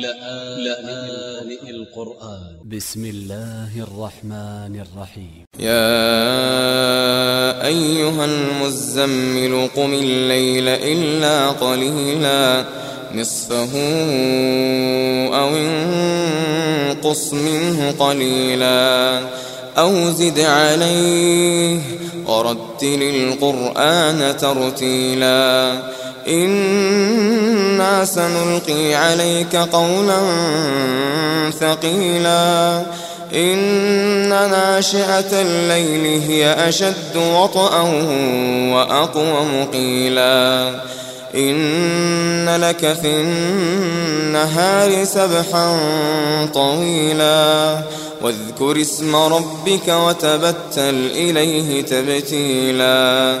لآن القرآن. ب س م الله الرحمن الرحيم. يا أيها المزمل قم الليل إلا قليلا. نصفه أو انقص منه قليلا. أو زد عليه ورتل القرآن ترتيلا. إنا سنلقي عليك قولا ثقيلا. إن ناشئة الليل هي أشد وطئا وأقوم قيلا. إن لك في النهار سبحا طويلا. واذكر اسم ربك وتبتل إليه تبتيلا.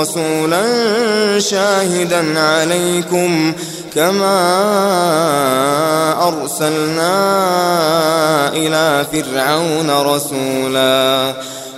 رسولا شاهدا عليكم كما أرسلنا إلى فرعون رسولا.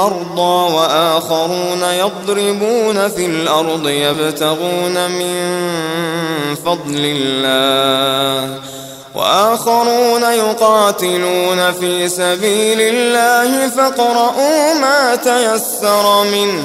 مرضى وآخرون يضربون في الأرض يبتغون من فضل الله وآخرون يقاتلون في سبيل الله فاقرؤوا ما تيسر منه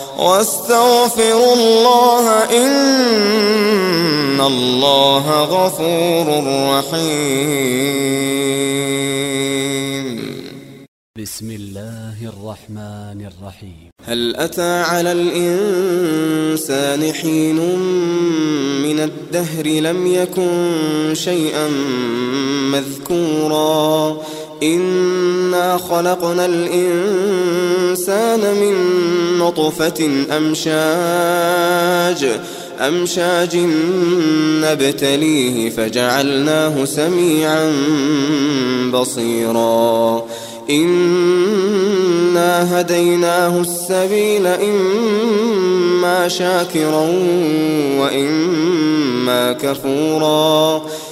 واستغفروا الله إن الله غفور رحيم. بسم الله الرحمن الرحيم. هل أتى على الإنسان حين من الدهر لم يكن شيئا مذكورا؟ إنا خلقنا الإنسان من نطفة أمشاج أمشاج نبتليه فجعلناه سميعا بصيرا. إنا هديناه السبيل إما شاكرا وإما إما كفورا.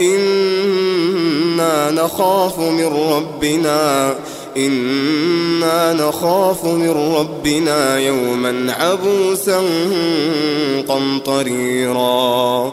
إنا نخاف من ربنا إنا نخاف من ربنا يوما عبوسا قمطريرا.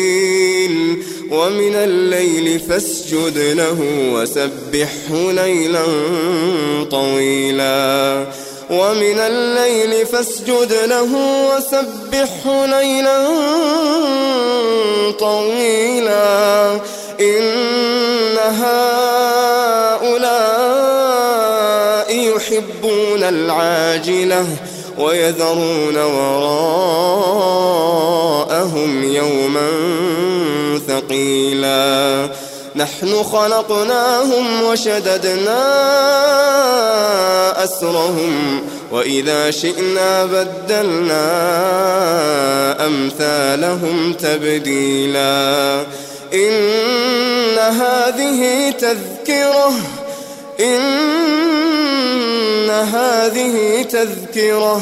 ومن الليل فاسجد له وسبحه ليلا طويلا. ومن الليل فاسجد له وسبحه ليلا طويلا. إن هؤلاء يحبون العاجلة ويذرون وراءهم يوما ثقيلا. نحن خلقناهم وشددنا أسرهم وإذا شئنا بدلنا أمثالهم تبديلا. إن هذه تذكرة إن هذه تذكرة.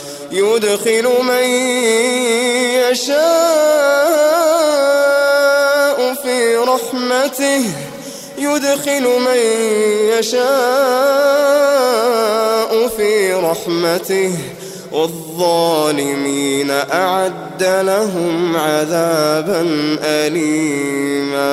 يدخل من يشاء في رحمته. يدخل من يشاء في رحمته. والظالمين أعد لهم عذابا أليما.